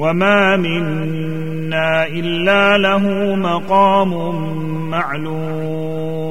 وما منا إلا له مقام معلوم